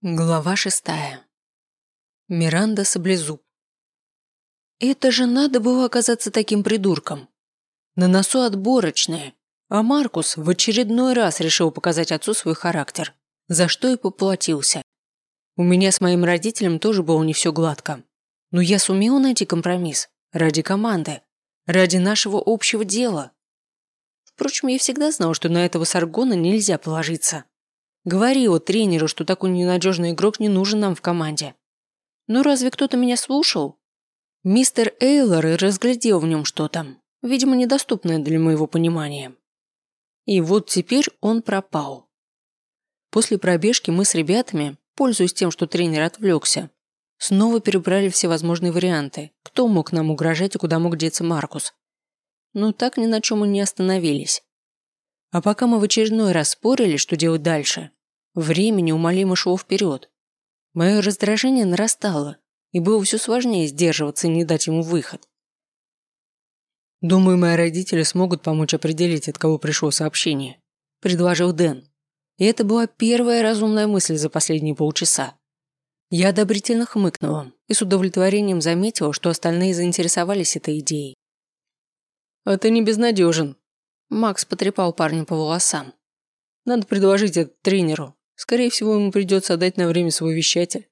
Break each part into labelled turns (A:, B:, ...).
A: Глава шестая. Миранда Саблезуб. Это же надо было оказаться таким придурком. На носу отборочная, а Маркус в очередной раз решил показать отцу свой характер, за что и поплатился. У меня с моим родителем тоже было не все гладко. Но я сумел найти компромисс ради команды, ради нашего общего дела. Впрочем, я всегда знал, что на этого Саргона нельзя положиться. Говорила тренеру, что такой ненадежный игрок не нужен нам в команде. Но разве кто-то меня слушал? Мистер Эйлор разглядел в нем что-то, видимо, недоступное для моего понимания. И вот теперь он пропал. После пробежки мы с ребятами, пользуясь тем, что тренер отвлекся, снова перебрали все возможные варианты, кто мог нам угрожать и куда мог деться Маркус. Но так ни на чем мы не остановились. А пока мы в очередной раз спорили, что делать дальше, Время неумолимо шло вперед. Мое раздражение нарастало, и было все сложнее сдерживаться и не дать ему выход. «Думаю, мои родители смогут помочь определить, от кого пришло сообщение», – предложил Дэн. И это была первая разумная мысль за последние полчаса. Я одобрительно хмыкнула и с удовлетворением заметила, что остальные заинтересовались этой идеей. «А ты не безнадежен», – Макс потрепал парня по волосам. «Надо предложить это тренеру. Скорее всего, ему придется отдать на время свой вещатель.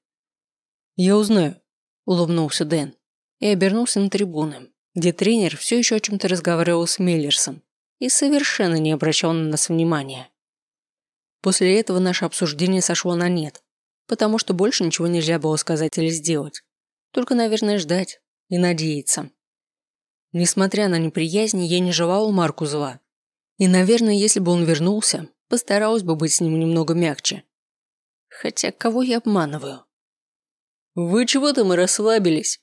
A: Я узнаю, улыбнулся Дэн и обернулся на трибуны, где тренер все еще о чем-то разговаривал с Миллерсом и совершенно не обращал на нас внимания. После этого наше обсуждение сошло на нет, потому что больше ничего нельзя было сказать или сделать. Только, наверное, ждать и надеяться. Несмотря на неприязнь, я не желал Марку зла. И, наверное, если бы он вернулся, Постаралась бы быть с ним немного мягче. Хотя кого я обманываю? «Вы чего там и расслабились?»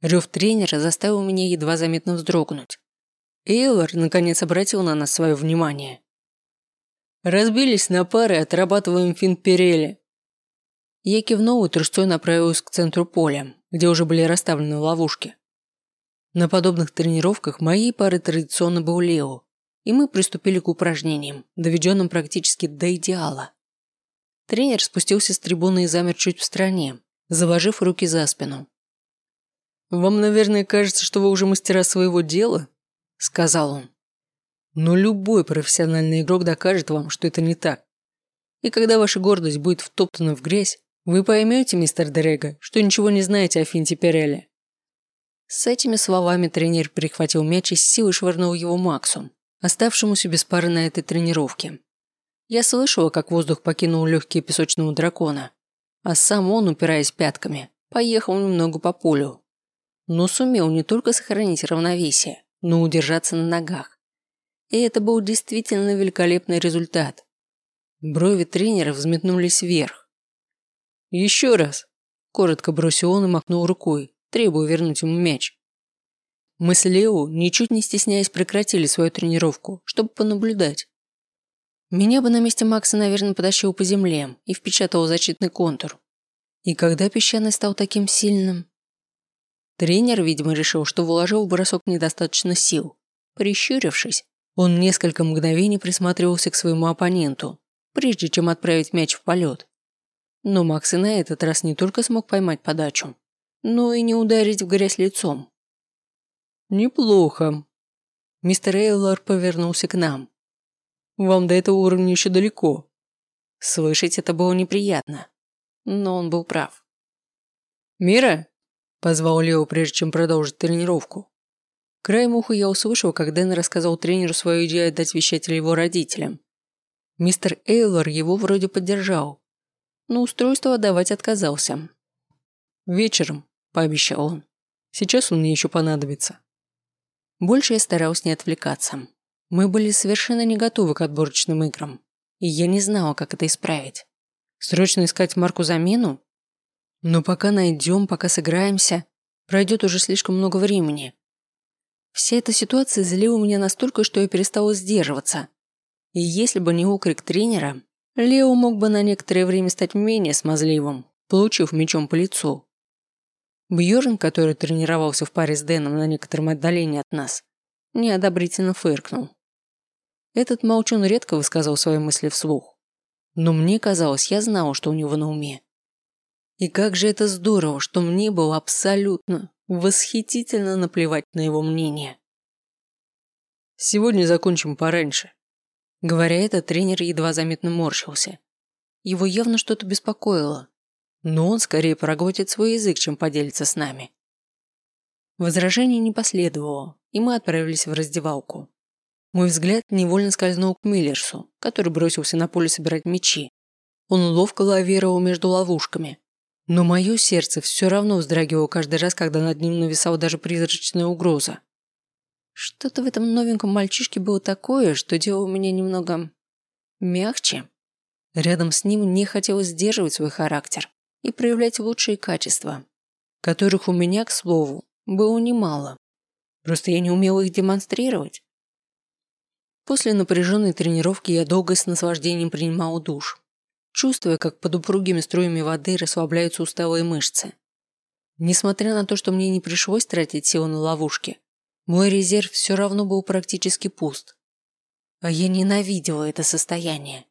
A: Рев тренера заставил меня едва заметно вздрогнуть. Эйлор наконец обратил на нас свое внимание. «Разбились на пары, отрабатываем финт Перели». Я кивнул и трусцой направилась к центру поля, где уже были расставлены ловушки. На подобных тренировках моей пары традиционно был Лео, и мы приступили к упражнениям, доведенным практически до идеала. Тренер спустился с трибуны и замер чуть в стороне, заложив руки за спину. «Вам, наверное, кажется, что вы уже мастера своего дела?» – сказал он. «Но любой профессиональный игрок докажет вам, что это не так. И когда ваша гордость будет втоптана в грязь, вы поймете, мистер Дрега, что ничего не знаете о Финте Переле». С этими словами тренер перехватил мяч и с силой швырнул его Максу, оставшемуся без пары на этой тренировке. Я слышала, как воздух покинул легкие песочного дракона, а сам он, упираясь пятками, поехал немного по полю. Но сумел не только сохранить равновесие, но удержаться на ногах. И это был действительно великолепный результат. Брови тренера взметнулись вверх. «Еще раз!» – коротко бросил он и махнул рукой, требуя вернуть ему мяч. Мы с Лео, ничуть не стесняясь, прекратили свою тренировку, чтобы понаблюдать. Меня бы на месте Макса, наверное, потащил по земле и впечатал защитный контур. И когда песчаный стал таким сильным? Тренер, видимо, решил, что вложил в бросок недостаточно сил. Прищурившись, он несколько мгновений присматривался к своему оппоненту, прежде чем отправить мяч в полет. Но Макс и на этот раз не только смог поймать подачу, но и не ударить в грязь лицом. «Неплохо». Мистер Эйлор повернулся к нам. «Вам до этого уровня еще далеко». Слышать это было неприятно, но он был прав. «Мира?» – позвал Лео, прежде чем продолжить тренировку. Краем уха я услышал, как Дэн рассказал тренеру свою идею отдать вещателя его родителям. Мистер Эйлор его вроде поддержал, но устройство отдавать отказался. «Вечером», – пообещал он. «Сейчас он мне еще понадобится». Больше я старалась не отвлекаться. Мы были совершенно не готовы к отборочным играм, и я не знала, как это исправить. Срочно искать Марку замену? Но пока найдем, пока сыграемся, пройдет уже слишком много времени. Вся эта ситуация залила меня настолько, что я перестала сдерживаться. И если бы не окрик тренера, Лео мог бы на некоторое время стать менее смазливым, получив мечом по лицу. Бьорн, который тренировался в паре с Дэном на некотором отдалении от нас, неодобрительно фыркнул. Этот молчун редко высказывал свои мысли вслух. Но мне казалось, я знала, что у него на уме. И как же это здорово, что мне было абсолютно, восхитительно наплевать на его мнение.
B: Сегодня закончим пораньше.
A: Говоря это, тренер едва заметно морщился. Его явно что-то беспокоило, но он скорее проглотит свой язык, чем поделится с нами. Возражений не последовало, и мы отправились в раздевалку. Мой взгляд невольно скользнул к Миллерсу, который бросился на поле собирать мячи. Он ловко лавировал между ловушками. Но мое сердце все равно вздрагивало каждый раз, когда над ним нависала даже призрачная угроза. Что-то в этом новеньком мальчишке было такое, что делало меня немного... мягче. Рядом с ним не хотелось сдерживать свой характер и проявлять лучшие качества, которых у меня, к слову, было немало. Просто я не умела их демонстрировать. После напряженной тренировки я долго с наслаждением принимал душ, чувствуя, как под упругими струями воды расслабляются усталые мышцы. Несмотря на то, что мне не пришлось тратить силы на ловушки, мой резерв все равно был практически пуст. А я ненавидела это состояние.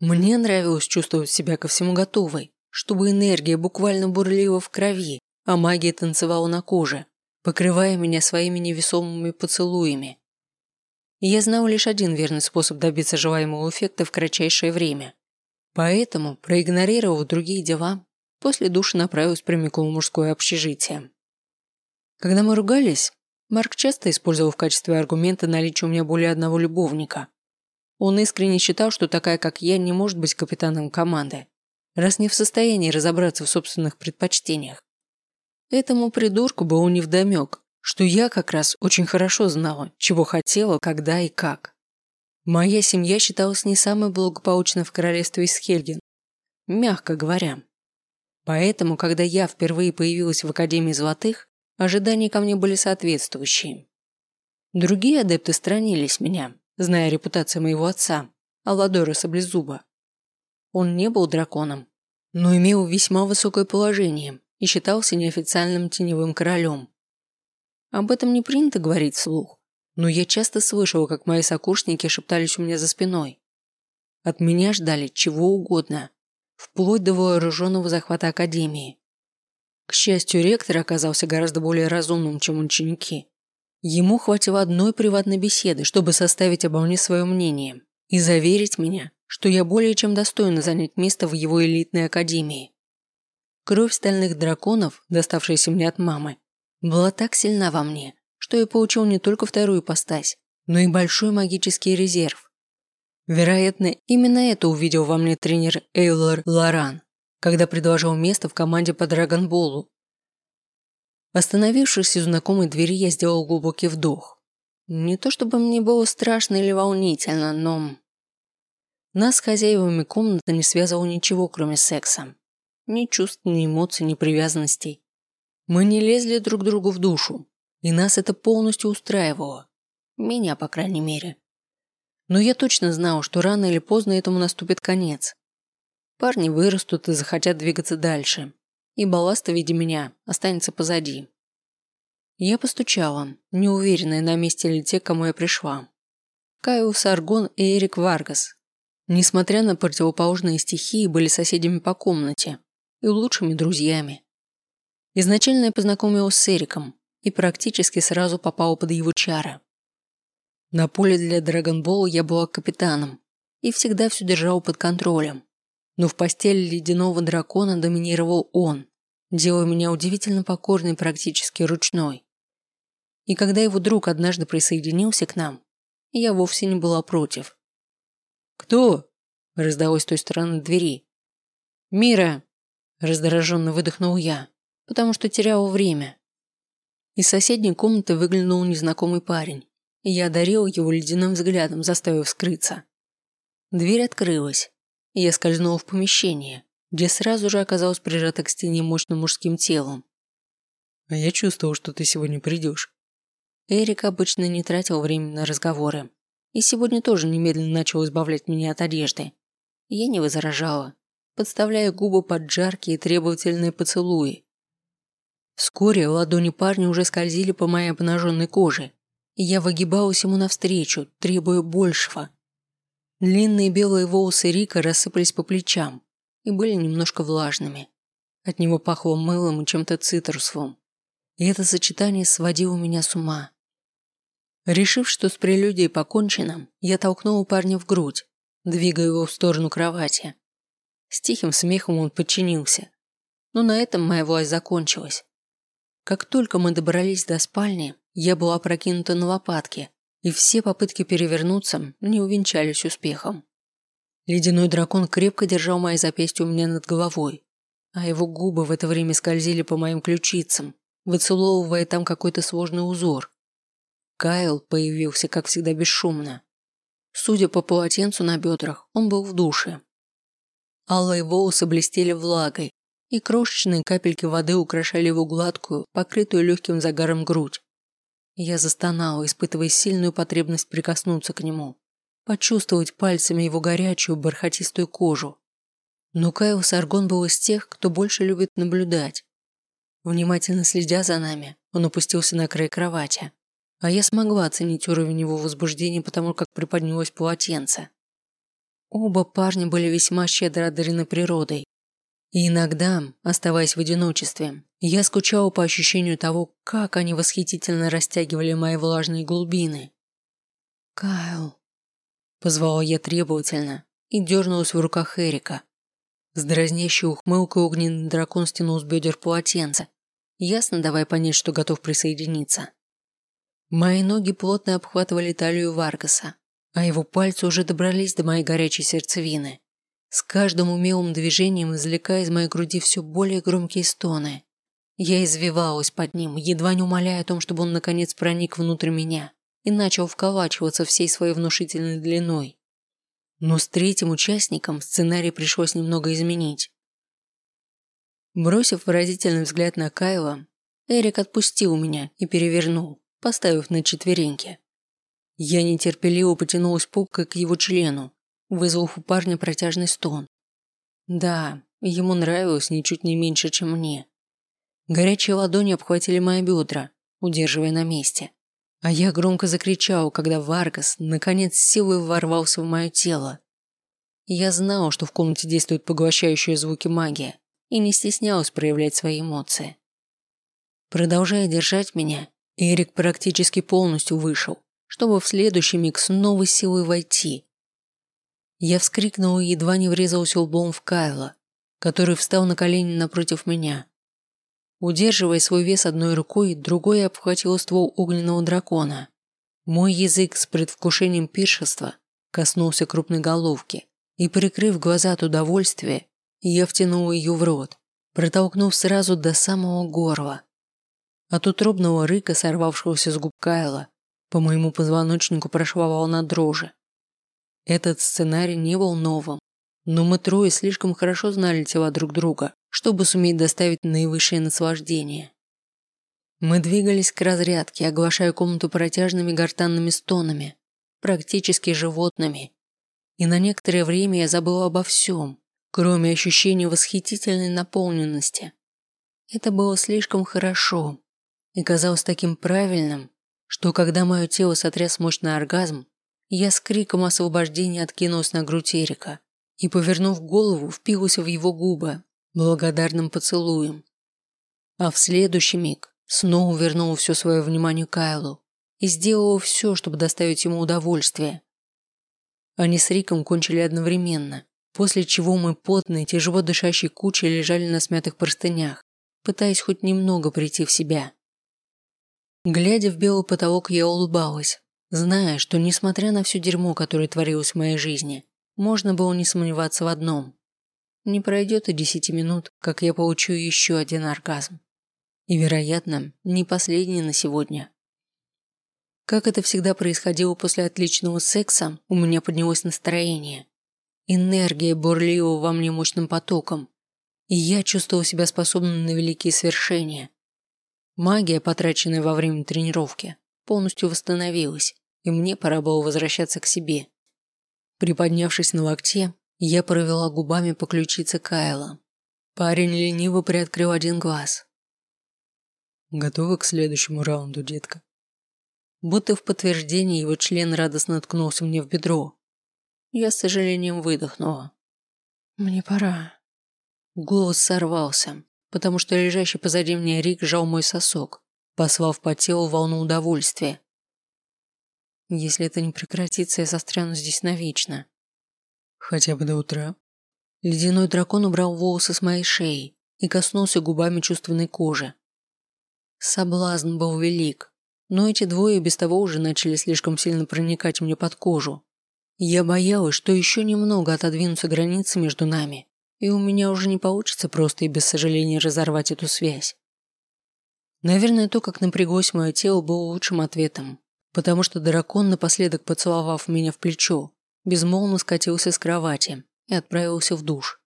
A: Мне нравилось чувствовать себя ко всему готовой, чтобы энергия буквально бурлила в крови, а магия танцевала на коже, покрывая меня своими невесомыми поцелуями. Я знал лишь один верный способ добиться желаемого эффекта в кратчайшее время. Поэтому, проигнорировав другие дела, после души направилась прямиком в мужское общежитие. Когда мы ругались, Марк часто использовал в качестве аргумента наличие у меня более одного любовника. Он искренне считал, что такая, как я, не может быть капитаном команды, раз не в состоянии разобраться в собственных предпочтениях. Этому придурку было невдомек, что я как раз очень хорошо знала, чего хотела, когда и как. Моя семья считалась не самой благополучной в королевстве Исхельген, мягко говоря. Поэтому, когда я впервые появилась в Академии Золотых, ожидания ко мне были соответствующие. Другие адепты странились меня, зная репутацию моего отца, Алладора Саблезуба. Он не был драконом, но имел весьма высокое положение и считался неофициальным теневым королем. Об этом не принято говорить вслух, но я часто слышала, как мои сокурсники шептались у меня за спиной. От меня ждали чего угодно, вплоть до вооруженного захвата Академии. К счастью, ректор оказался гораздо более разумным, чем ученики. Ему хватило одной приватной беседы, чтобы составить обо мне свое мнение и заверить меня, что я более чем достойна занять место в его элитной академии. Кровь стальных драконов, доставшаяся мне от мамы, была так сильна во мне, что я получил не только вторую постась, но и большой магический резерв. Вероятно, именно это увидел во мне тренер Эйлор Лоран, когда предложил место в команде по Драгонболу. Остановившись у знакомой двери, я сделал глубокий вдох. Не то чтобы мне было страшно или волнительно, но... Нас с хозяевами комнаты не связывало ничего, кроме секса. Ни чувств, ни эмоций, ни привязанностей. Мы не лезли друг другу в душу, и нас это полностью устраивало. Меня, по крайней мере. Но я точно знал, что рано или поздно этому наступит конец. Парни вырастут и захотят двигаться дальше, и балласт в виде меня останется позади. Я постучала, неуверенная, на месте ли те, кому я пришла. Кайл Саргон и Эрик Варгас. Несмотря на противоположные стихии, были соседями по комнате и лучшими друзьями. Изначально я познакомилась с Эриком и практически сразу попала под его чары. На поле для Драгонбола я была капитаном и всегда все держала под контролем. Но в постели ледяного дракона доминировал он, делая меня удивительно покорной практически ручной. И когда его друг однажды присоединился к нам, я вовсе не была против.
B: «Кто?»
A: – раздалось с той стороны двери. «Мира!» – раздраженно выдохнул я потому что терял время. Из соседней комнаты выглянул незнакомый парень, и я одарил его ледяным взглядом, заставив скрыться. Дверь открылась, и я скользнул в помещение, где сразу же оказалась прижата к стене мощным мужским телом.
B: «А я чувствовал, что ты сегодня придешь».
A: Эрик обычно не тратил время на разговоры, и сегодня тоже немедленно начал избавлять меня от одежды. Я не возражала, подставляя губы под жаркие требовательные поцелуи, Вскоре ладони парня уже скользили по моей обнаженной коже, и я выгибалась ему навстречу, требуя большего. Длинные белые волосы Рика рассыпались по плечам и были немножко влажными. От него пахло мылом и чем-то цитрусовым. И это сочетание сводило меня с ума. Решив, что с прелюдией покончено, я толкнул парня в грудь, двигая его в сторону кровати. С тихим смехом он подчинился. Но на этом моя власть закончилась. Как только мы добрались до спальни, я была прокинута на лопатки, и все попытки перевернуться не увенчались успехом. Ледяной дракон крепко держал мои запястья у меня над головой, а его губы в это время скользили по моим ключицам, выцеловывая там какой-то сложный узор. Кайл появился, как всегда, бесшумно. Судя по полотенцу на бедрах, он был в душе. Алые волосы блестели влагой, и крошечные капельки воды украшали его гладкую, покрытую легким загаром грудь. Я застонала, испытывая сильную потребность прикоснуться к нему почувствовать пальцами его горячую бархатистую кожу. Но Кайл Саргон был из тех, кто больше любит наблюдать. Внимательно следя за нами, он опустился на край кровати, а я смогла оценить уровень его возбуждения потому, как приподнялось полотенце. Оба парня были весьма щедро одарены природой. И иногда, оставаясь в одиночестве, я скучала по ощущению того, как они восхитительно растягивали мои влажные глубины. «Кайл», Позвала я требовательно и дернулась в руках Эрика. С дразнящей ухмылкой огненный дракон стянул с бедер полотенце, ясно давая понять, что готов присоединиться. Мои ноги плотно обхватывали талию Варгаса, а его пальцы уже добрались до моей горячей сердцевины, с каждым умелым движением извлекая из моей груди все более громкие стоны. Я извивалась под ним, едва не умоляя о том, чтобы он наконец проник внутрь меня и начал вколачиваться всей своей внушительной длиной. Но с третьим участником сценарий пришлось немного изменить. Бросив выразительный взгляд на Кайла, Эрик отпустил меня и перевернул, поставив на четвереньки. Я нетерпеливо потянулась попкой к его члену, вызвав у парня протяжный стон. Да, ему нравилось ничуть не меньше, чем мне. Горячие ладони обхватили мои бедра, удерживая на месте. А я громко закричал, когда Варгас наконец силой ворвался в мое тело. Я знал, что в комнате действует поглощающие звуки магия, и не стеснялась проявлять свои эмоции. Продолжая держать меня, Эрик практически полностью вышел, чтобы в следующий миг с новой силой войти. Я вскрикнул и едва не врезался лбом в Кайла, который встал на колени напротив меня. Удерживая свой вес одной рукой, другой обхватил ствол огненного дракона. Мой язык с предвкушением пиршества коснулся крупной головки, и, прикрыв глаза от удовольствия, я втянул ее в рот, протолкнув сразу до самого горла. От утробного рыка, сорвавшегося с губ Кайла, по моему позвоночнику прошла волна дрожи. Этот сценарий не был новым, но мы трое слишком хорошо знали тела друг друга, чтобы суметь доставить наивысшее наслаждение. Мы двигались к разрядке, оглашая комнату протяжными гортанными стонами, практически животными. И на некоторое время я забыла обо всем, кроме ощущения восхитительной наполненности. Это было слишком хорошо и казалось таким правильным, что когда мое тело сотряс мощный оргазм, я с криком освобождения откинулась на грудь Эрика и, повернув голову, впилась в его губы, благодарным поцелуем. А в следующий миг снова вернула все свое внимание Кайлу и сделала все, чтобы доставить ему удовольствие. Они с Риком кончили одновременно, после чего мы потные, тяжело дышащие кучи лежали на смятых простынях, пытаясь хоть немного прийти в себя. Глядя в белый потолок, я улыбалась, зная, что, несмотря на все дерьмо, которое творилось в моей жизни, можно было не сомневаться в одном. Не пройдет и десяти минут, как я получу еще один оргазм. И, вероятно, не последний на сегодня. Как это всегда происходило после отличного секса, у меня поднялось настроение. Энергия бурлила во мне мощным потоком, и я чувствовал себя способным на великие свершения. Магия, потраченная во время тренировки, полностью восстановилась, и мне пора было возвращаться к себе. Приподнявшись на локте, я провела губами по ключице Кайла. Парень лениво приоткрыл один глаз.
B: Готова к следующему раунду, детка?
A: Будто в подтверждение его член радостно ткнулся мне в бедро. Я с сожалением выдохнула. Мне пора. Голос сорвался, потому что лежащий позади меня Рик сжал мой сосок, послав по телу волну удовольствия. Если это не прекратится, я застряну здесь навечно.
B: Хотя бы до утра.
A: Ледяной дракон убрал волосы с моей шеи и коснулся губами чувственной кожи. Соблазн был велик, но эти двое без того уже начали слишком сильно проникать мне под кожу. Я боялась, что еще немного отодвинутся границы между нами, и у меня уже не получится просто и без сожаления разорвать эту связь. Наверное, то, как напряглось мое тело, было лучшим ответом, потому что дракон, напоследок поцеловав меня в плечо, безмолвно скатился с кровати и отправился в душ.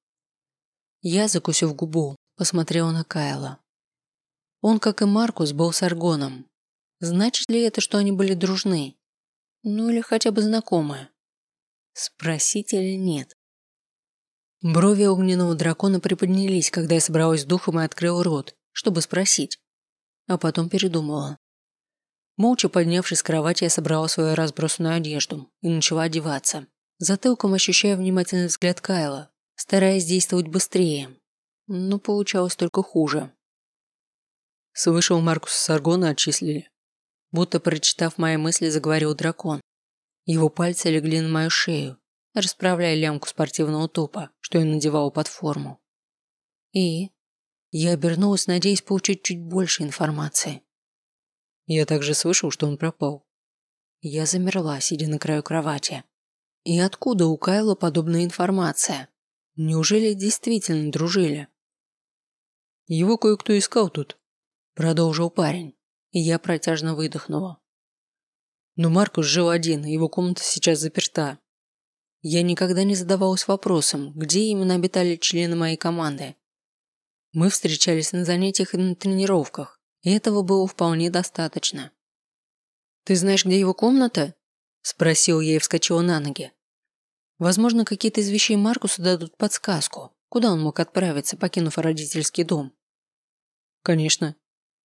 A: Я, закусив губу, посмотрела на Кайла. Он, как и Маркус, был с Аргоном. Значит ли это, что они были дружны? Ну или хотя бы знакомы? Спросить или нет? Брови огненного дракона приподнялись, когда я собралась с духом и открыл рот, чтобы спросить. А потом передумала. Молча поднявшись с кровати, я собрала свою разбросанную одежду и начала одеваться. Затылком ощущая внимательный взгляд Кайла, стараясь действовать быстрее. Но получалось только хуже. Слышал, Маркуса Саргона отчислили. Будто прочитав мои мысли, заговорил дракон. Его пальцы легли на мою шею, расправляя лямку спортивного топа, что я надевала под форму. И я обернулась, надеясь получить чуть больше информации. Я также слышал, что он пропал. Я замерла, сидя на краю кровати. И откуда у Кайла подобная информация? Неужели действительно дружили? Его кое-кто искал тут, продолжил парень, и я протяжно выдохнула. Но Маркус жил один, его комната сейчас заперта. Я никогда не задавалась вопросом, где именно обитали члены моей команды. Мы встречались на занятиях и на тренировках, и этого было вполне достаточно. «Ты знаешь, где его комната?» – спросил я и вскочила на ноги. Возможно, какие-то из вещей Маркуса дадут подсказку, куда он мог отправиться, покинув родительский дом. Конечно.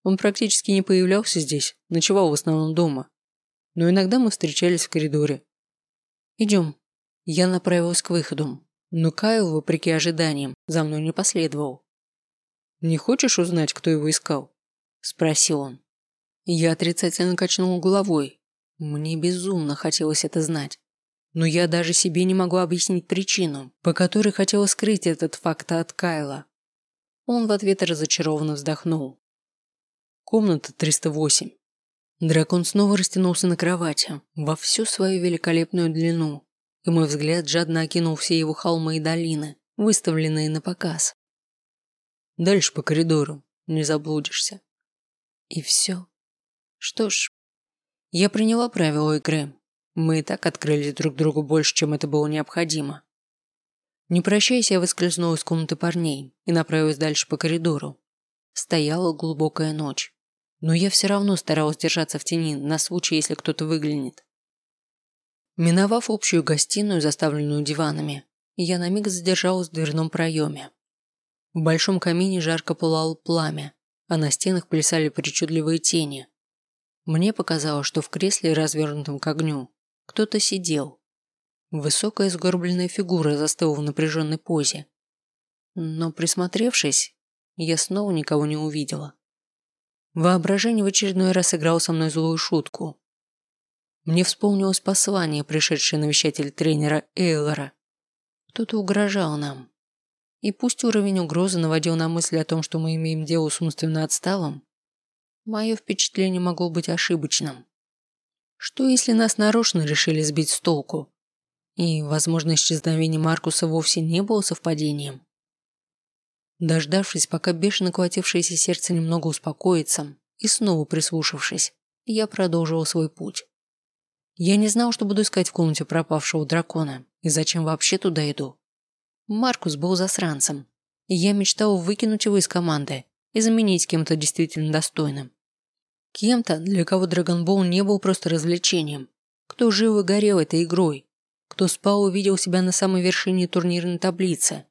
A: Он практически не появлялся здесь, ночевал в основном дома. Но иногда мы встречались в коридоре. Идем. Я направилась к выходу, но Кайл, вопреки ожиданиям, за мной не последовал. «Не хочешь узнать, кто его искал?» – спросил он. Я отрицательно качнул головой. Мне безумно хотелось это знать но я даже себе не могу объяснить причину, по которой хотела скрыть этот факт от Кайла. Он в ответ разочарованно вздохнул. Комната 308. Дракон снова растянулся на кровати во всю свою великолепную длину, и мой взгляд жадно окинул все его холмы и долины, выставленные на показ. Дальше по коридору, не заблудишься. И все. Что ж, я приняла правила игры мы и так открылись друг другу больше, чем это было необходимо. Не прощаясь, я выскользнула из комнаты парней и направилась дальше по коридору. Стояла глубокая ночь, но я все равно старалась держаться в тени на случай, если кто-то выглянет. Миновав общую гостиную, заставленную диванами, я на миг задержалась в дверном проеме. В большом камине жарко пылало пламя, а на стенах плясали причудливые тени. Мне показалось, что в кресле, развернутом к огню, кто-то сидел. Высокая сгорбленная фигура застыла в напряженной позе. Но присмотревшись, я снова никого не увидела. Воображение в очередной раз играло со мной злую шутку. Мне вспомнилось послание, пришедшее навещатель тренера Эйлора. Кто-то угрожал нам. И пусть уровень угрозы наводил на мысли о том, что мы имеем дело с умственно отсталым, мое впечатление могло быть ошибочным. Что если нас нарочно решили сбить с толку? И, возможно, исчезновение Маркуса вовсе не было совпадением. Дождавшись, пока бешено колотившееся сердце немного успокоится, и снова прислушавшись, я продолжил свой путь. Я не знал, что буду искать в комнате пропавшего дракона, и зачем вообще туда иду. Маркус был засранцем, и я мечтал выкинуть его из команды и заменить кем-то действительно достойным. Кем-то, для кого Драгонбол не был просто развлечением. Кто жил и горел этой игрой. Кто спал и увидел себя на самой вершине турнирной таблицы.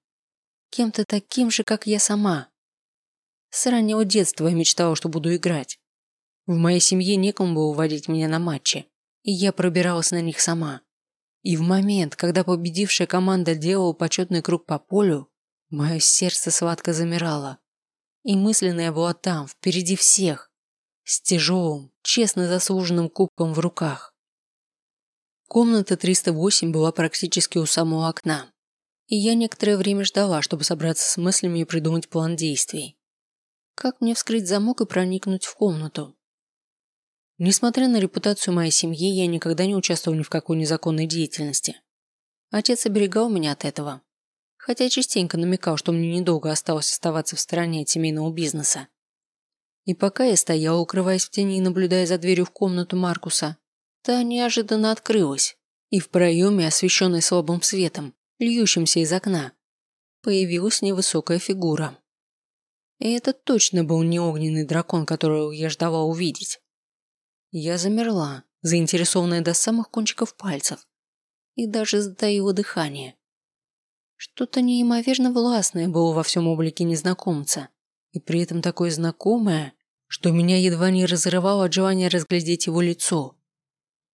A: Кем-то таким же, как я сама. С раннего детства я мечтала, что буду играть. В моей семье некому было водить меня на матчи, и я пробиралась на них сама. И в момент, когда победившая команда делала почетный круг по полю, мое сердце сладко замирало. И мысленно я была там, впереди всех, с тяжелым, честно заслуженным кубком в руках. Комната 308 была практически у самого окна, и я некоторое время ждала, чтобы собраться с мыслями и придумать план действий. Как мне вскрыть замок и проникнуть в комнату? Несмотря на репутацию моей семьи, я никогда не участвовал ни в какой незаконной деятельности. Отец оберегал меня от этого, хотя частенько намекал, что мне недолго осталось оставаться в стороне от семейного бизнеса. И пока я стояла, укрываясь в тени и наблюдая за дверью в комнату Маркуса, та неожиданно открылась, и в проеме, освещенной слабым светом, льющимся из окна, появилась невысокая фигура. И это точно был не огненный дракон, которого я ждала увидеть. Я замерла, заинтересованная до самых кончиков пальцев, и даже затаила дыхание. Что-то неимоверно властное было во всем облике незнакомца, и при этом такое знакомое, что меня едва не разрывало от желания разглядеть его лицо.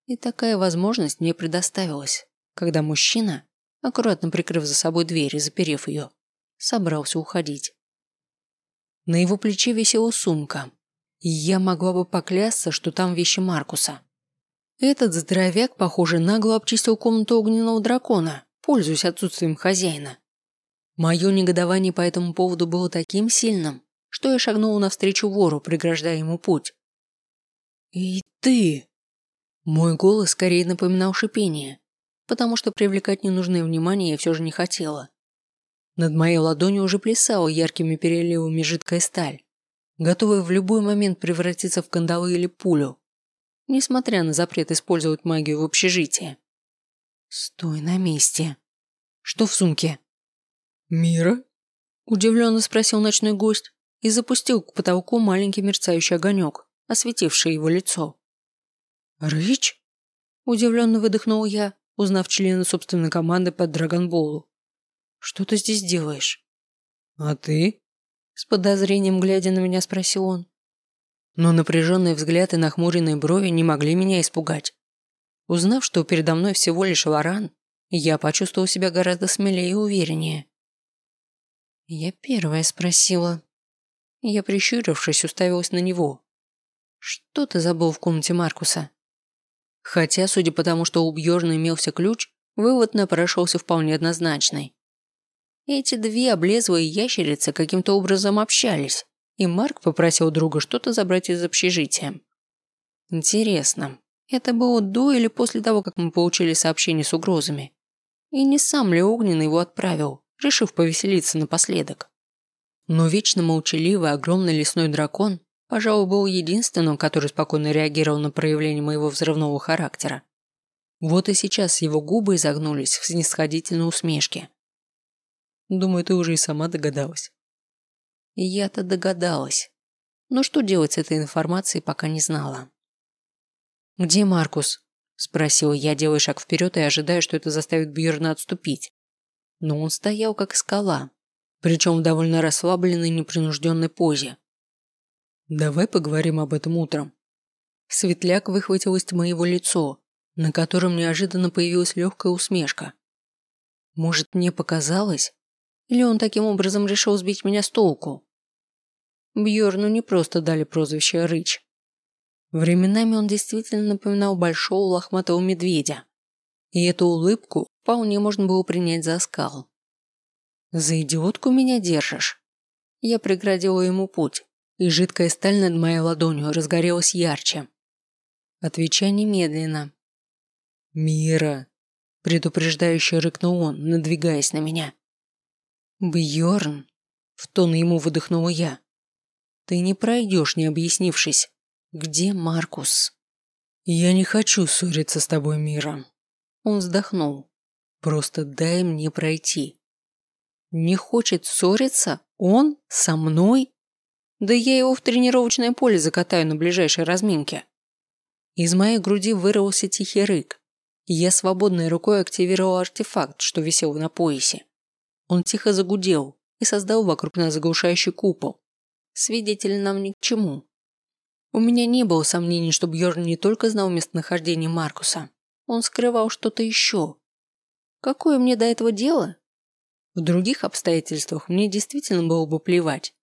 A: И такая возможность мне предоставилась, когда мужчина, аккуратно прикрыв за собой дверь и заперев ее, собрался уходить. На его плече висела сумка, я могла бы поклясться, что там вещи Маркуса. Этот здоровяк, похоже, нагло обчистил комнату огненного дракона, пользуясь отсутствием хозяина. Мое негодование по этому поводу было таким сильным, что я шагнула навстречу вору, преграждая ему путь. «И ты!» Мой голос скорее напоминал шипение, потому что привлекать ненужное внимание я все же не хотела. Над моей ладонью уже плясала яркими переливами жидкая сталь, готовая в любой момент превратиться в кандалы или пулю, несмотря на запрет использовать магию в общежитии. «Стой на месте!» «Что в сумке?»
B: «Мира?»
A: – удивленно спросил ночной гость и запустил к потолку маленький мерцающий огонек, осветивший его лицо.
B: «Рыч?»
A: – удивленно выдохнул я, узнав члена собственной команды под Драгонболу. «Что ты здесь делаешь?»
B: «А ты?»
A: С подозрением глядя на меня спросил он. Но напряженный взгляд и нахмуренные брови не могли меня испугать. Узнав, что передо мной всего лишь Лоран, я почувствовал себя гораздо смелее и увереннее. Я первая спросила. Я, прищурившись, уставилась на него. «Что ты забыл в комнате Маркуса?» Хотя, судя по тому, что у Бьорна имелся ключ, вывод напрашивался вполне однозначный. Эти две облезлые ящерицы каким-то образом общались, и Марк попросил друга что-то забрать из общежития. Интересно, это было до или после того, как мы получили сообщение с угрозами? И не сам ли Огненный его отправил, решив повеселиться напоследок? Но вечно молчаливый огромный лесной дракон пожалуй, был единственным, который спокойно реагировал на проявление моего взрывного характера. Вот и сейчас его губы изогнулись в снисходительной усмешке. Думаю, ты уже и сама догадалась. Я-то догадалась. Но что делать с этой информацией, пока не знала. «Где Маркус?» – спросила я, делая шаг вперед и ожидая, что это заставит Бьерна отступить. Но он стоял как скала, причем в довольно расслабленной непринужденной позе. Давай поговорим об этом утром. Светляк выхватил из моего лицо, на котором неожиданно появилась легкая усмешка. Может, мне показалось? Или он таким образом решил сбить меня с толку? Бьорну не просто дали прозвище Рыч. Временами он действительно напоминал большого лохматого медведя. И эту улыбку вполне можно было принять за оскал. «За идиотку меня держишь?» Я преградила ему путь и жидкая сталь над моей ладонью разгорелась ярче. Отвечай немедленно. «Мира!» – предупреждающе рыкнул он, надвигаясь на меня. Бьорн, в тон ему выдохнула я. «Ты не пройдешь, не объяснившись. Где Маркус?» «Я не хочу ссориться с тобой, Мира». Он вздохнул. «Просто дай мне пройти». «Не хочет ссориться? Он? Со мной?» Да я его в тренировочное поле закатаю на ближайшей разминке. Из моей груди вырвался тихий рык, я свободной рукой активировал артефакт, что висел на поясе. Он тихо загудел и создал вокруг нас заглушающий купол. Свидетель нам ни к чему. У меня не было сомнений, что Бьорн не только знал местонахождение Маркуса, он скрывал что-то еще. Какое мне до этого дело? В других обстоятельствах мне действительно было бы плевать.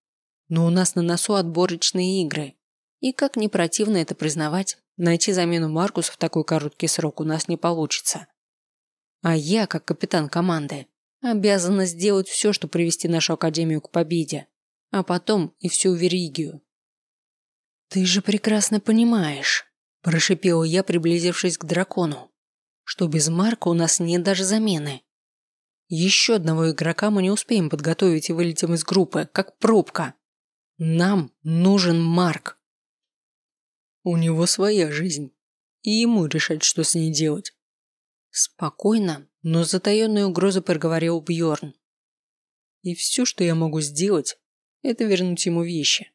A: Но у нас на носу отборочные игры. И как не противно это признавать, найти замену Маркуса в такой короткий срок у нас не получится. А я, как капитан команды, обязана сделать все, чтобы привести нашу академию к победе, а потом и всю Веригию. «Ты же прекрасно понимаешь», – прошипела я, приблизившись к дракону, «что без Марка у нас нет даже замены. Еще одного игрока мы не успеем подготовить и вылетим из группы, как пробка. Нам нужен Марк».
B: У него своя жизнь, и ему решать, что с ней делать.
A: Спокойно, но с затаенной угрозой проговорил Бьорн.
B: И все, что я могу сделать, это вернуть ему вещи.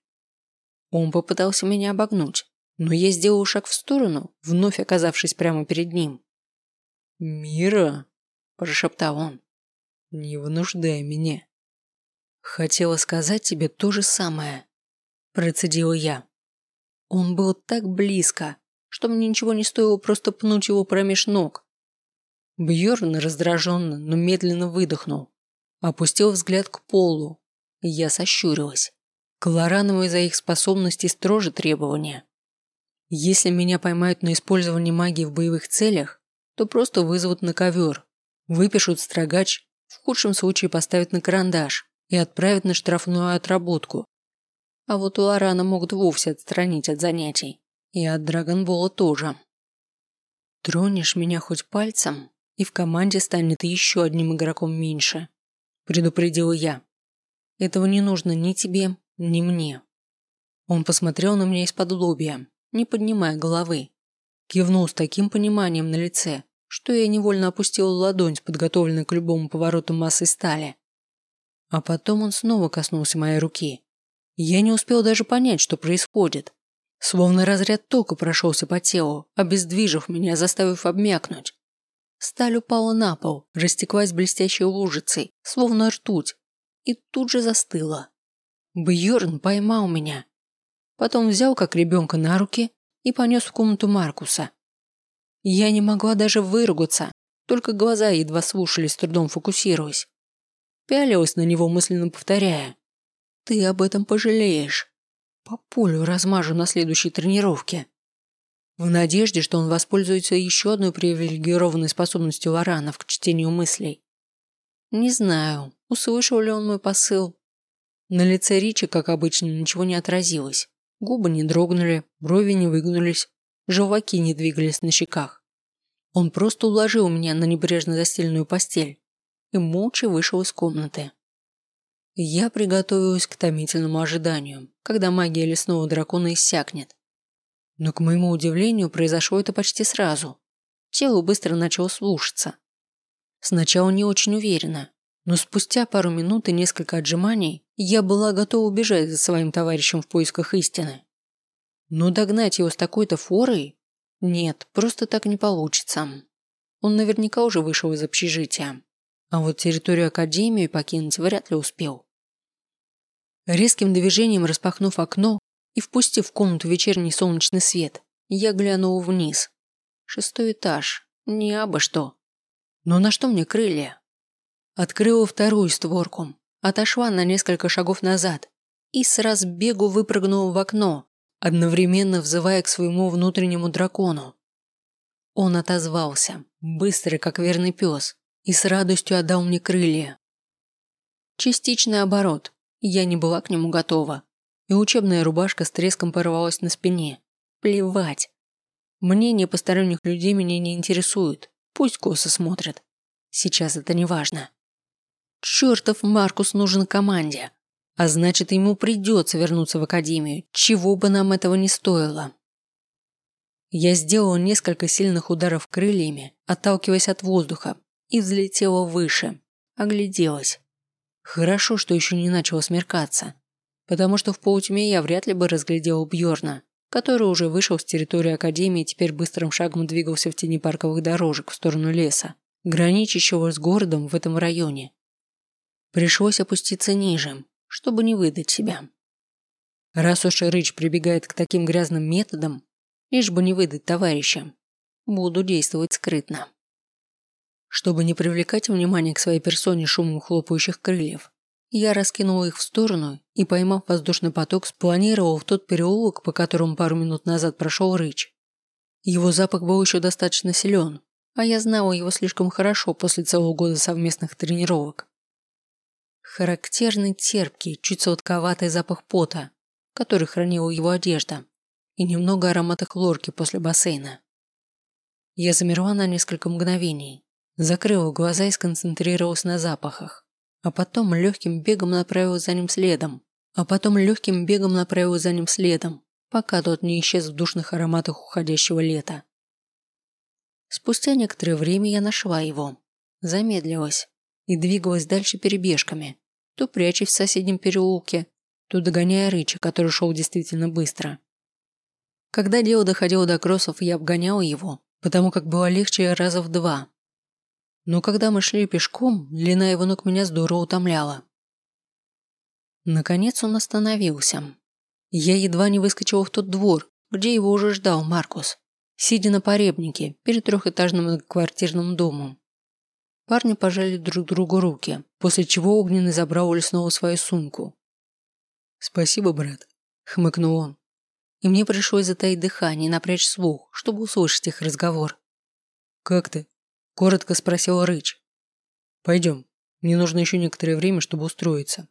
A: Он попытался меня обогнуть, но я сделал шаг в сторону, вновь оказавшись прямо перед ним.
B: «Мира», –
A: прошептал он, –
B: «не вынуждай меня».
A: «Хотела сказать тебе то же самое», – процедила я. Он был так близко, что мне ничего не стоило просто пнуть его промеж ног. Бьерн раздраженно, но медленно выдохнул. Опустил взгляд к полу. Я сощурилась. К Лорану из-за их способностей строже требования. Если меня поймают на использовании магии в боевых целях, то просто вызовут на ковер, выпишут строгач, в худшем случае поставят на карандаш и отправят на штрафную отработку. А вот у Лорана могут вовсе отстранить от занятий. И от Драгонбола тоже. Тронешь меня хоть пальцем, и в команде станет еще одним игроком меньше. Предупредил я. Этого не нужно ни тебе, ни мне. Он посмотрел на меня из-под лобья, не поднимая головы. Кивнул с таким пониманием на лице, что я невольно опустил ладонь с подготовленной к любому повороту массой стали. А потом он снова коснулся моей руки. Я не успел даже понять, что происходит. Словно разряд тока прошелся по телу, обездвижив меня, заставив обмякнуть. Сталь упала на пол, растеклась блестящей лужицей, словно ртуть, и тут же застыла. Бьорн поймал меня. Потом взял как ребенка на руки и понес в комнату Маркуса. Я не могла даже выругаться, только глаза едва слушались, трудом фокусируясь. Пялилась на него, мысленно повторяя. «Ты об этом пожалеешь. По полю размажу на следующей тренировке» в надежде, что он воспользуется еще одной привилегированной способностью Лоранов к чтению мыслей. Не знаю, услышал ли он мой посыл. На лице Ричи, как обычно, ничего не отразилось. Губы не дрогнули, брови не выгнулись, желваки не двигались на щеках. Он просто уложил меня на небрежно застеленную постель и молча вышел из комнаты. Я приготовилась к томительному ожиданию, когда магия лесного дракона иссякнет. Но, к моему удивлению, произошло это почти сразу. Тело быстро начало слушаться. Сначала не очень уверенно, но спустя пару минут и несколько отжиманий я была готова убежать за своим товарищем в поисках истины. Но догнать его с такой-то форой? Нет, просто так не получится. Он наверняка уже вышел из общежития. А вот территорию Академии покинуть вряд ли успел. Резким движением распахнув окно, и, впустив в комнату вечерний солнечный свет, я глянул вниз. Шестой этаж. Не абы что. Но на что мне крылья? Открыла вторую створку, отошла на несколько шагов назад и с разбегу выпрыгнула в окно, одновременно взывая к своему внутреннему дракону. Он отозвался, быстрый, как верный пес, и с радостью отдал мне крылья. Частичный оборот. Я не была к нему готова и учебная рубашка с треском порвалась на спине. Плевать. Мнение посторонних людей меня не интересует. Пусть косо смотрят. Сейчас это не важно. Чертов Маркус нужен команде. А значит, ему придется вернуться в академию, чего бы нам этого не стоило. Я сделала несколько сильных ударов крыльями, отталкиваясь от воздуха, и взлетела выше. Огляделась. Хорошо, что еще не начало смеркаться потому что в полутьме я вряд ли бы разглядел Бьорна, который уже вышел с территории Академии и теперь быстрым шагом двигался в тени парковых дорожек в сторону леса, граничащего с городом в этом районе. Пришлось опуститься ниже, чтобы не выдать себя. Раз уж Рыч прибегает к таким грязным методам, лишь бы не выдать товарища, буду действовать скрытно. Чтобы не привлекать внимание к своей персоне шумом хлопающих крыльев, Я раскинул их в сторону и, поймав воздушный поток, спланировал в тот переулок, по которому пару минут назад прошел Рыч. Его запах был еще достаточно силен, а я знал его слишком хорошо после целого года совместных тренировок. Характерный терпкий, чуть сладковатый запах пота, который хранила его одежда, и немного аромата хлорки после бассейна. Я замерла на несколько мгновений, закрыла глаза и сконцентрировалась на запахах, а потом легким бегом направилась за ним следом, а потом легким бегом направилась за ним следом, пока тот не исчез в душных ароматах уходящего лета. Спустя некоторое время я нашла его, замедлилась и двигалась дальше перебежками, то прячась в соседнем переулке, то догоняя Рыча, который шел действительно быстро. Когда дело доходило до кроссов, я обгоняла его, потому как было легче раза в два. Но когда мы шли пешком, длина его ног меня здорово утомляла. Наконец он остановился. Я едва не выскочила в тот двор, где его уже ждал Маркус, сидя на поребнике перед трехэтажным квартирным домом. Парни пожали друг другу руки, после чего Огненный забрал у лесного свою сумку. «Спасибо, брат», — хмыкнул он. И мне пришлось затаить дыхание и напрячь слух, чтобы услышать их разговор. «Как ты?» – коротко спросил Рыч. «Пойдем. Мне нужно еще некоторое время, чтобы устроиться.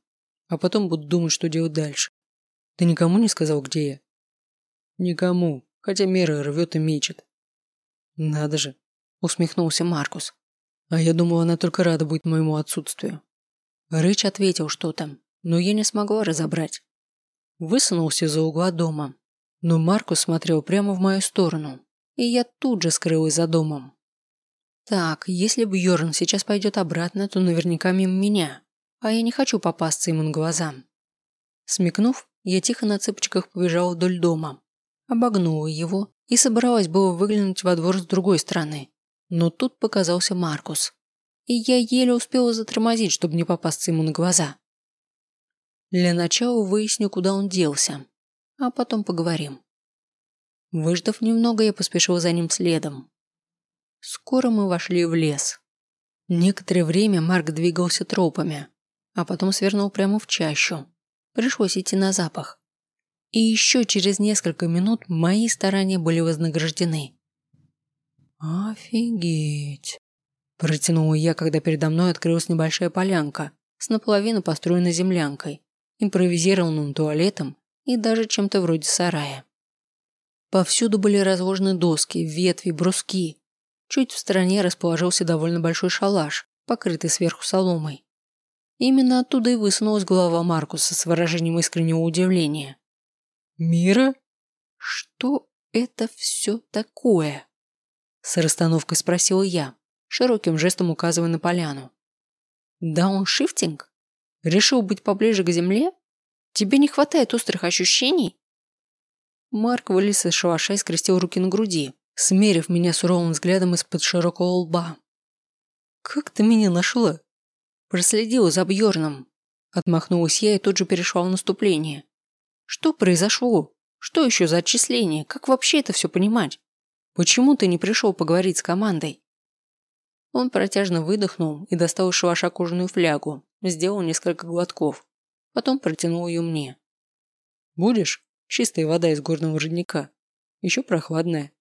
A: А потом буду думать, что делать дальше. Ты никому не сказал, где я?» «Никому, хотя Мера рвет и мечет». «Надо же», – усмехнулся Маркус. «А я думал, она только рада будет моему отсутствию». Рыч ответил что-то, но я не смогла разобрать. Высунулся за угла дома, но Маркус смотрел прямо в мою сторону, и я тут же скрылась за домом. Так, если Бьорн сейчас пойдет обратно, то наверняка мимо меня, а я не хочу попасться ему на глаза. Смекнув, я тихо на цыпочках побежала вдоль дома, обогнула его и собралась было выглянуть во двор с другой стороны. Но тут показался Маркус, и я еле успела затормозить, чтобы не попасться ему на глаза. Для начала выясню, куда он делся, а потом поговорим. Выждав немного, я поспешила за ним следом. Скоро мы вошли в лес. Некоторое время Марк двигался тропами, а потом свернул прямо в чащу, Пришлось идти на запах. И еще через несколько минут мои старания были вознаграждены. «Офигеть!» Протянула я, когда передо мной открылась небольшая полянка с наполовину построенной землянкой, импровизированным туалетом и даже чем-то вроде сарая. Повсюду были разложены доски, ветви, бруски. Чуть в стороне расположился довольно большой шалаш, покрытый сверху соломой. Именно оттуда и высунулась голова Маркуса с выражением искреннего удивления. «Мира? Что это все такое?» С расстановкой спросила я, широким жестом указывая на поляну. «Дауншифтинг? Решил быть поближе к земле? Тебе не хватает острых ощущений?» Марк вылез из шалаша и скрестил руки на груди, смерив меня суровым взглядом из-под широкого лба. «Как ты меня нашла?» Проследила за Бьорном. Отмахнулась я и тут же перешла в наступление. Что произошло? Что еще за отчисление? Как вообще это все понимать? Почему ты не пришел поговорить с командой? Он протяжно выдохнул и достал из шалаша кожаную флягу, сделал несколько глотков. Потом протянул ее мне. «Будешь? Чистая вода из горного родника. Еще прохладная».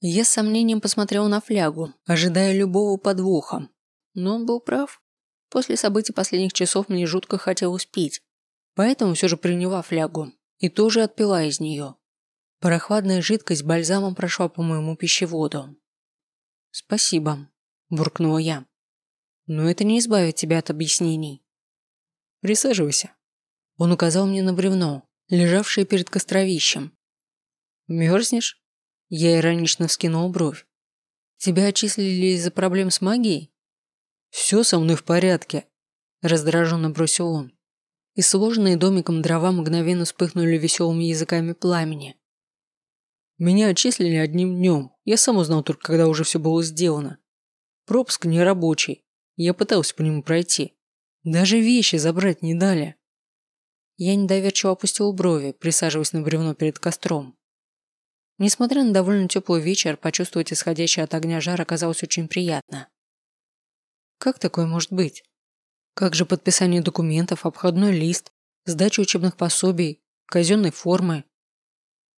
A: Я с сомнением посмотрел на флягу, ожидая любого подвоха. Но он был прав. После событий последних часов мне жутко хотелось пить, поэтому все же приняла флягу и тоже отпила из нее. Прохладная жидкость бальзамом прошла по моему пищеводу. «Спасибо», – буркнула я. «Но это не избавит тебя от объяснений». «Присаживайся». Он указал мне на бревно, лежавшее перед костровищем. «Мерзнешь?» Я иронично вскинул бровь. «Тебя отчислили из-за проблем с магией?» «Все со мной в порядке», – раздраженно бросил он. И сложенные домиком дрова мгновенно вспыхнули веселыми языками пламени. Меня отчислили одним днем. Я сам узнал только, когда уже все было сделано. Пропуск нерабочий. Я пытался по нему пройти. Даже вещи забрать не дали. Я недоверчиво опустил брови, присаживаясь на бревно перед костром. Несмотря на довольно теплый вечер, почувствовать исходящий от огня жар оказалось очень приятно. Как такое может быть? Как же подписание документов, обходной лист, сдача учебных пособий, казенной формы?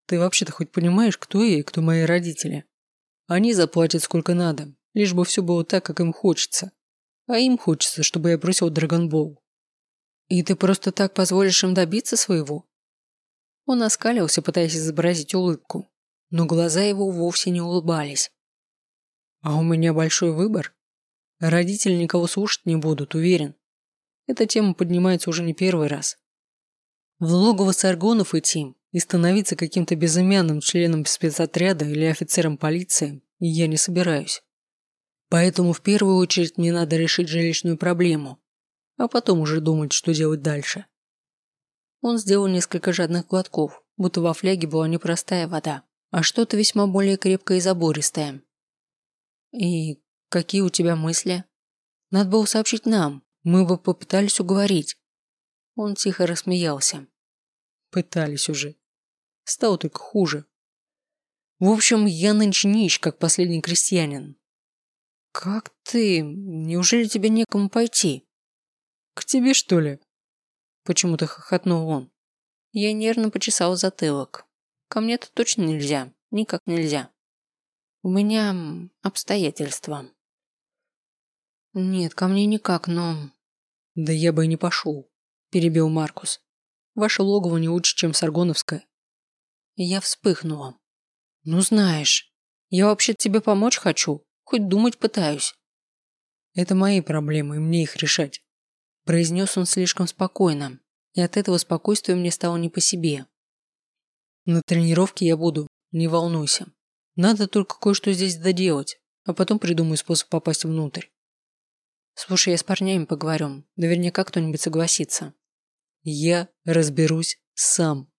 B: Ты вообще-то хоть понимаешь, кто я и кто мои родители? Они заплатят сколько надо, лишь бы все было так, как им хочется. А им хочется, чтобы я бросил Драгонбол.
A: И ты просто так позволишь им добиться своего? Он оскалился, пытаясь изобразить улыбку, но глаза его вовсе не улыбались.
B: А у меня большой выбор. Родители никого слушать не будут, уверен. Эта тема поднимается уже не первый раз. В логово Саргонов идти и становиться каким-то безымянным членом спецотряда или офицером полиции я не собираюсь. Поэтому в первую очередь мне надо решить жилищную проблему, а потом уже думать, что делать дальше.
A: Он сделал несколько жадных глотков, будто во фляге была не простая вода, а что-то весьма более крепкое и забористое. «И какие у тебя мысли? Надо было сообщить нам, мы бы попытались уговорить. Он тихо рассмеялся.
B: Пытались уже. Стало только хуже.
A: В общем, я нынче нищ, как последний крестьянин. Как ты? Неужели тебе некому пойти?
B: К тебе, что ли?
A: Почему-то хохотнул он. Я нервно почесал затылок. Ко мне-то точно нельзя. Никак нельзя. У меня обстоятельства. Нет, ко мне никак, но...
B: Да я бы и не пошел, перебил Маркус. Ваше логово не лучше, чем Саргоновское.
A: Я вспыхнула. Ну знаешь, я вообще тебе помочь хочу, хоть думать пытаюсь.
B: Это мои проблемы, и мне их решать.
A: Произнес он слишком спокойно, и от этого спокойствия мне стало не по себе.
B: На тренировке я буду, не волнуйся. Надо только кое-что здесь доделать, а потом придумаю способ попасть внутрь.
A: Слушай, я с парнями поговорю. Наверняка кто-нибудь согласится.
B: Я разберусь сам.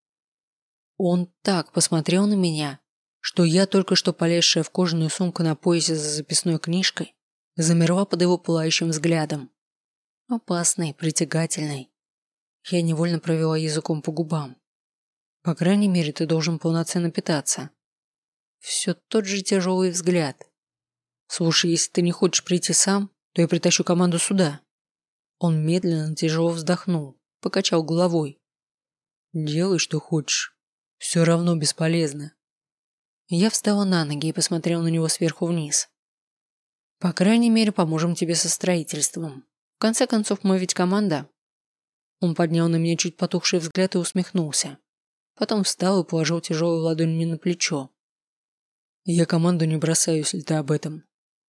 A: Он так посмотрел на меня, что я, только что полезшая в кожаную сумку на поясе за записной книжкой, замерла под его пылающим взглядом. Опасный, притягательный. Я невольно провела языком по губам. По крайней мере, ты должен полноценно питаться. Все тот же тяжелый взгляд. Слушай, если ты не хочешь прийти сам, то я притащу команду сюда. Он медленно, тяжело вздохнул, покачал головой.
B: Делай, что хочешь. Все равно бесполезно.
A: Я встала на ноги и посмотрел на него сверху вниз. По крайней мере, поможем тебе со строительством. В конце концов, мы ведь команда. Он поднял на меня чуть потухший взгляд и усмехнулся. Потом встал и положил тяжелую ладонь мне на плечо.
B: Я команду не бросаю, если ты об этом.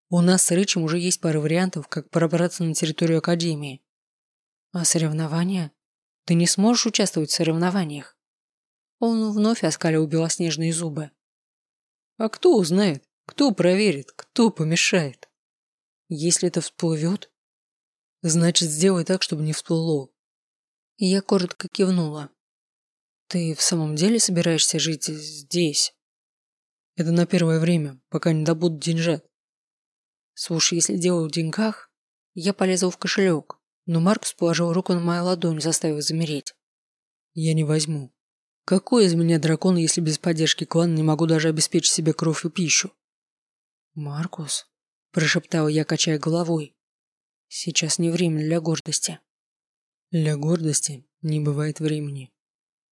B: У нас с Рычем уже есть пара вариантов, как пробраться на территорию Академии.
A: А соревнования? Ты не сможешь участвовать в соревнованиях? Он вновь оскалил белоснежные зубы.
B: А кто узнает? Кто проверит? Кто помешает?
A: Если это всплывет?
B: Значит, сделай так, чтобы не всплыло.
A: Я коротко кивнула. Ты в самом деле собираешься жить здесь?
B: Это на первое время, пока не добудут деньжат.
A: Слушай, если дело в деньгах... Я полезла в кошелек, но Маркус положил руку на мою ладонь, заставив замереть.
B: Я не возьму. Какой из меня дракон, если без поддержки клана не могу даже обеспечить себе кровь и пищу?
A: Маркус, прошептал я, качая головой. Сейчас не время для гордости.
B: Для гордости не бывает времени.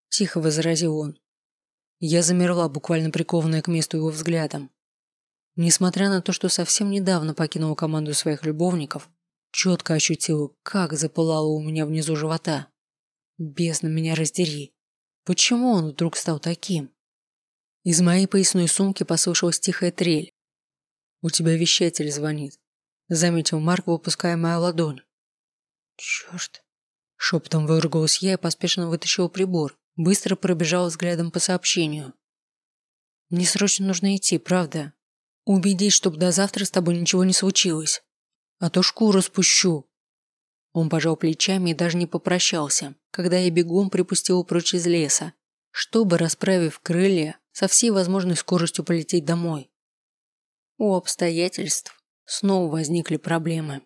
A: Тихо возразил он. Я замерла, буквально прикованная к месту его взглядом. Несмотря на то, что совсем недавно покинула команду своих любовников, четко ощутила, как запылало у меня внизу живота. Бездна меня раздери. Почему он вдруг стал таким? Из моей поясной сумки послышалась тихая трель.
B: «У тебя вещатель звонит», – заметил Марк, выпуская мою ладонь.
A: «Черт!» Шепотом выругалась я и поспешно вытащила прибор, быстро пробежала взглядом по сообщению. «Мне срочно нужно идти, правда?» Убедись, чтобы до завтра с тобой ничего не случилось. А то шкуру спущу. Он пожал плечами и даже не попрощался, когда я бегом припустил прочь из леса, чтобы, расправив крылья, со всей возможной скоростью полететь домой. У обстоятельств снова возникли проблемы.